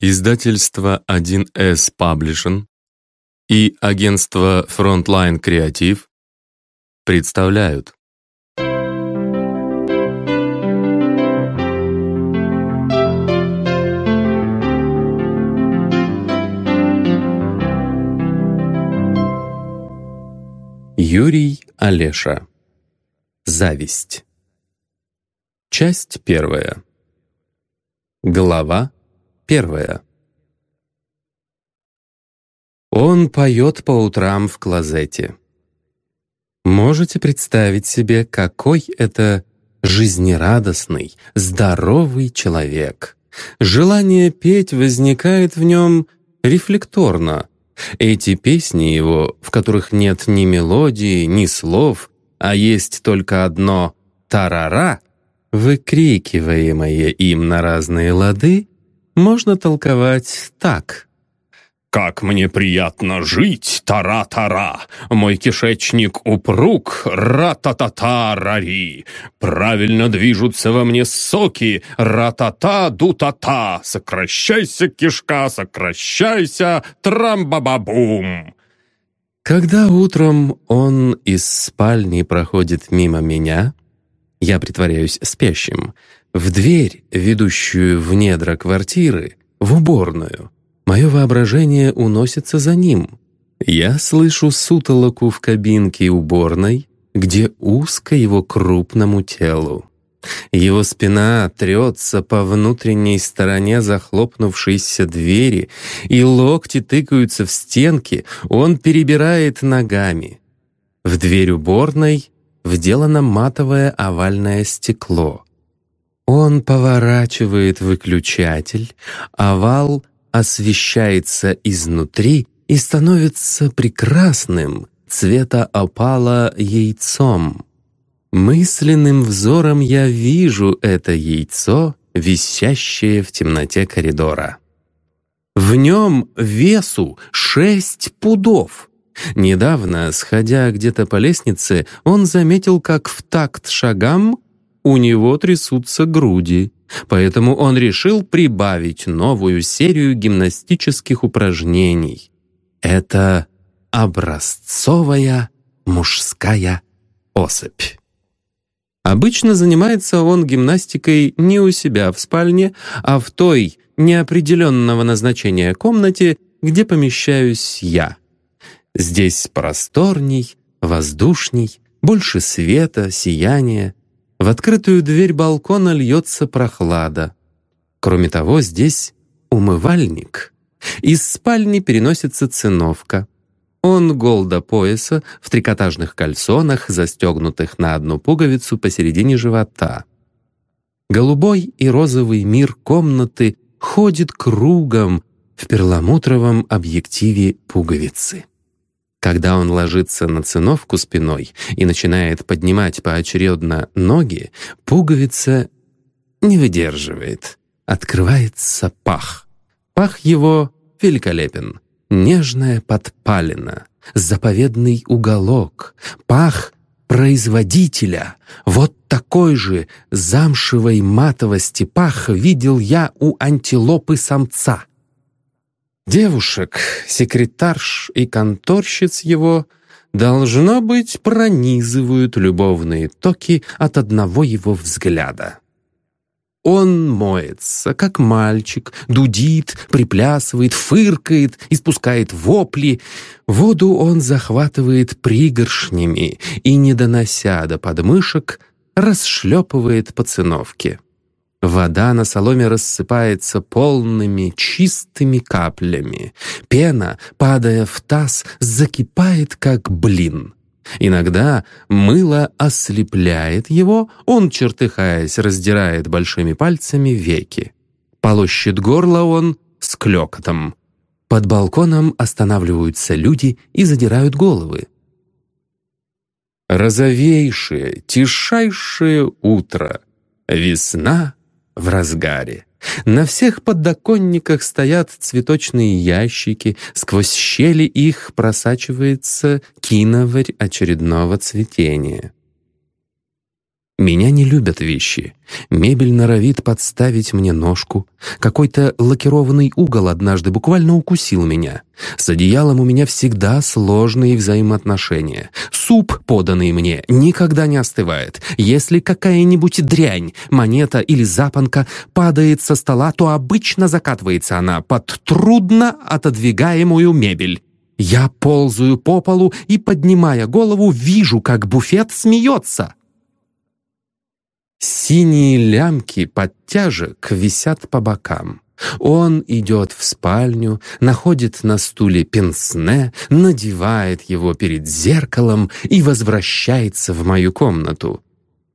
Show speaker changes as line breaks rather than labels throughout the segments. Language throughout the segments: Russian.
Издательство 1С Publishing и агентство Frontline Creative представляют. Юрий Олеша. Зависть. Часть первая. Глава первая Он поет по утрам в клозете. Можете представить себе, какой это жизнерадостный, здоровый человек. Желание петь возникает в нем рефлекторно. Эти песни его, в которых нет ни мелодии, ни слов, а есть только одно «тарара», выкрикиваемое им на разные лады, можно толковать так.
«Как мне приятно жить, тара-тара! Мой кишечник упруг, ра-та-та-та-рари! Правильно движутся во мне соки, ра-та-та-ду-та-та! Сокращайся, кишка, сокращайся, трам-ба-ба-бум!»
Когда утром он из спальни проходит мимо меня, я притворяюсь спящим, в дверь, ведущую в недра квартиры, в уборную. Мое воображение уносится за ним. Я слышу сутолоку в кабинке уборной, где узко его крупному телу. Его спина трется по внутренней стороне захлопнувшейся двери, и локти тыкаются в стенки, он перебирает ногами. В дверь уборной вделано матовое овальное стекло. Он поворачивает выключатель, овал освещается изнутри и становится прекрасным, цвета опала яйцом. Мысленным взором я вижу это яйцо, висящее в темноте коридора. В нем весу шесть пудов. Недавно, сходя где-то по лестнице, он заметил, как в такт шагам у него трясутся груди, поэтому он решил прибавить новую серию гимнастических упражнений. Это образцовая мужская особь. Обычно занимается он гимнастикой не у себя в спальне, а в той неопределенного назначения комнате, где помещаюсь я. Здесь просторней, воздушней, больше света, сияния. В открытую дверь балкона льется прохлада. Кроме того, здесь умывальник. Из спальни переносится циновка. Он гол до пояса, в трикотажных кальсонах, застегнутых на одну пуговицу посередине живота. Голубой и розовый мир комнаты ходит кругом в перламутровом объективе пуговицы. Когда он ложится на циновку спиной и начинает поднимать поочередно ноги, пуговица не выдерживает. Открывается пах. Пах его великолепен. Нежная подпалина, заповедный уголок, пах производителя. Вот такой же замшевой матовости пах видел я у антилопы самца. Девушек, секретарш и конторщиц его, должно быть, пронизывают любовные токи от одного его взгляда. Он моется, как мальчик, дудит, приплясывает, фыркает, испускает вопли. Воду он захватывает пригоршнями и, не донося до подмышек, расшлепывает по циновке. Вода на соломе рассыпается полными, чистыми каплями. Пена, падая в таз, закипает, как блин. Иногда мыло ослепляет его, он, чертыхаясь, раздирает большими пальцами веки. Полощет горло он с клёкотом. Под балконом останавливаются люди и задирают головы. Розовейшее, тишайшее утро. Весна в разгаре. На всех подоконниках стоят цветочные ящики, сквозь щели их просачивается киноварь очередного цветения. Меня не любят вещи. Мебель норовит подставить мне ножку. Какой-то лакированный угол однажды буквально укусил меня. С одеялом у меня всегда сложные взаимоотношения. Суп, поданный мне, никогда не остывает. Если какая-нибудь дрянь, монета или запонка падает со стола, то обычно закатывается она под трудно отодвигаемую мебель. Я ползаю по полу и, поднимая голову, вижу, как буфет смеется. Синие лямки подтяжек висят по бокам. Он идет в спальню, находит на стуле пенсне, надевает его перед зеркалом и возвращается в мою комнату.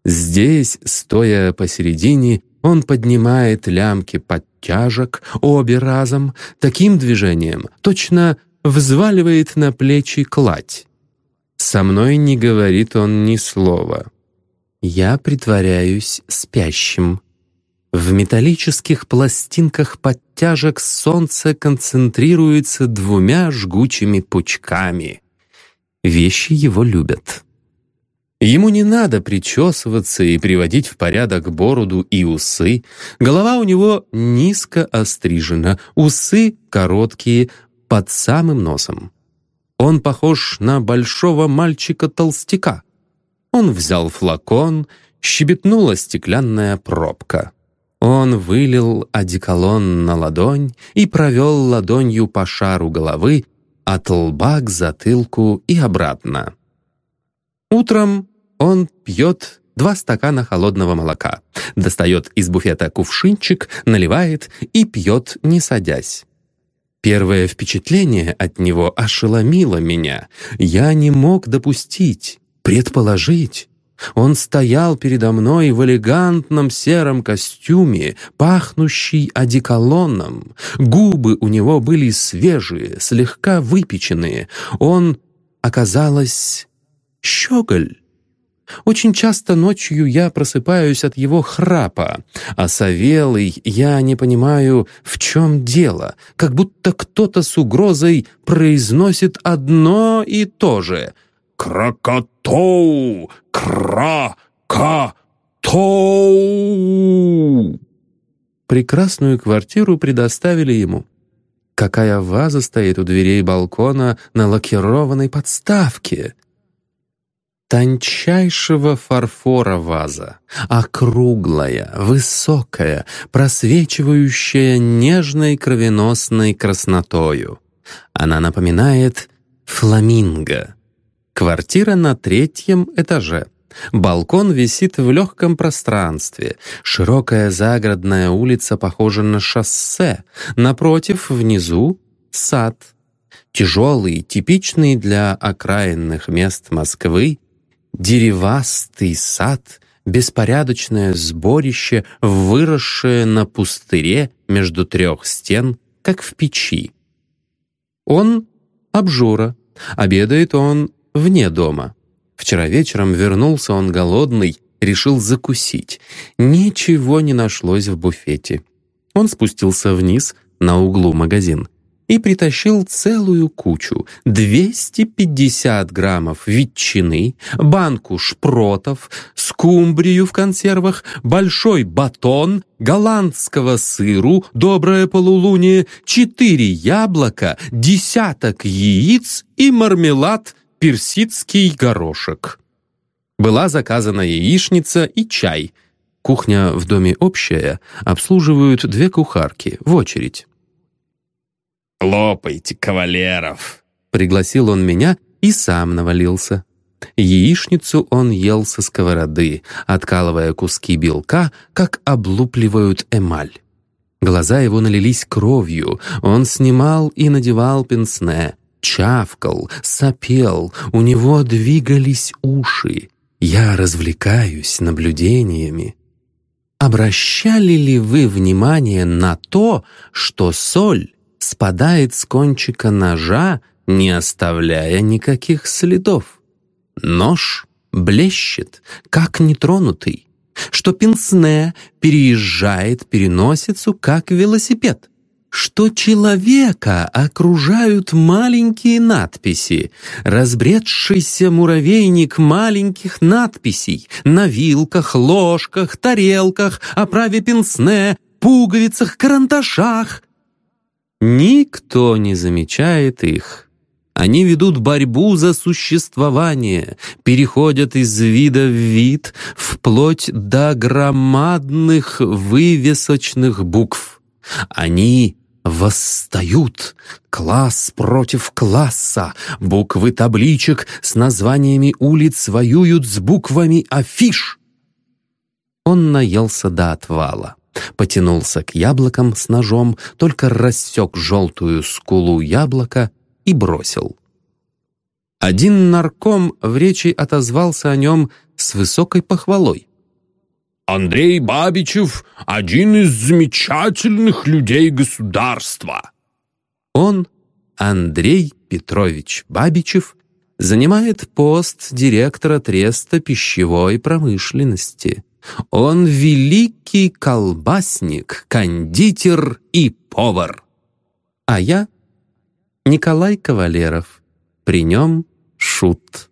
Здесь, стоя посередине, он поднимает лямки подтяжек обе разом, таким движением точно взваливает на плечи кладь. Со мной не говорит он ни слова. Я притворяюсь спящим. В металлических пластинках подтяжек солнце концентрируется двумя жгучими пучками. Вещи его любят. Ему не надо причесываться и приводить в порядок бороду и усы. Голова у него низко острижена, усы короткие, под самым носом. Он похож на большого мальчика-толстяка. Он взял флакон, щебетнула стеклянная пробка. Он вылил одеколон на ладонь и провел ладонью по шару головы от лба к затылку и обратно. Утром он пьет два стакана холодного молока, достает из буфета кувшинчик, наливает и пьет, не садясь. Первое впечатление от него ошеломило меня. Я не мог допустить, предположить. Он стоял передо мной в элегантном сером костюме, пахнущий одеколоном. Губы у него были свежие, слегка выпеченные. Он, оказалось, щеголь. Очень часто ночью я просыпаюсь от его храпа, а Савелый я не понимаю, в чем дело, как будто кто-то с угрозой произносит одно и то же —
Кракатоу! Кра-ка-тоу!»
Прекрасную квартиру предоставили ему. Какая ваза стоит у дверей балкона на лакированной подставке? Тончайшего фарфора ваза, округлая, высокая, просвечивающая нежной кровеносной краснотою. Она напоминает фламинго. Квартира на третьем этаже. Балкон висит в легком пространстве. Широкая загородная улица похожа на шоссе. Напротив, внизу — сад. Тяжелый, типичный для окраинных мест Москвы, деревастый сад, беспорядочное сборище, выросшее на пустыре между трех стен, как в печи. Он — обжора. Обедает он вне дома. Вчера вечером вернулся он голодный, решил закусить. Ничего не нашлось в буфете. Он спустился вниз на углу магазин и притащил целую кучу. 250 граммов ветчины, банку шпротов, скумбрию в консервах, большой батон, голландского сыру, доброе полулуние, четыре яблока, десяток яиц и мармелад персидский горошек. Была заказана яичница и чай. Кухня в доме общая, обслуживают две кухарки в очередь.
«Лопайте, кавалеров!»
Пригласил он меня и сам навалился. Яичницу он ел со сковороды, откалывая куски белка, как облупливают эмаль. Глаза его налились кровью, он снимал и надевал пенсне чавкал, сопел, у него двигались уши. Я развлекаюсь наблюдениями. Обращали ли вы внимание на то, что соль спадает с кончика ножа, не оставляя никаких следов? Нож блещет, как нетронутый, что пенсне переезжает переносицу, как велосипед что человека окружают маленькие надписи, разбредшийся муравейник маленьких надписей на вилках, ложках, тарелках, оправе пенсне, пуговицах, карандашах. Никто не замечает их. Они ведут борьбу за существование, переходят из вида в вид, вплоть до громадных вывесочных букв. Они восстают, класс против класса, буквы табличек с названиями улиц воюют с буквами афиш. Он наелся до отвала потянулся к яблокам с ножом, только рассек желтую скулу яблока и бросил. Один нарком в речи отозвался о нем с высокой похвалой.
«Андрей Бабичев — один из замечательных людей государства».
Он, Андрей Петрович Бабичев, занимает пост директора треста пищевой промышленности. Он великий колбасник, кондитер и повар. А я Николай Кавалеров. При нем шут.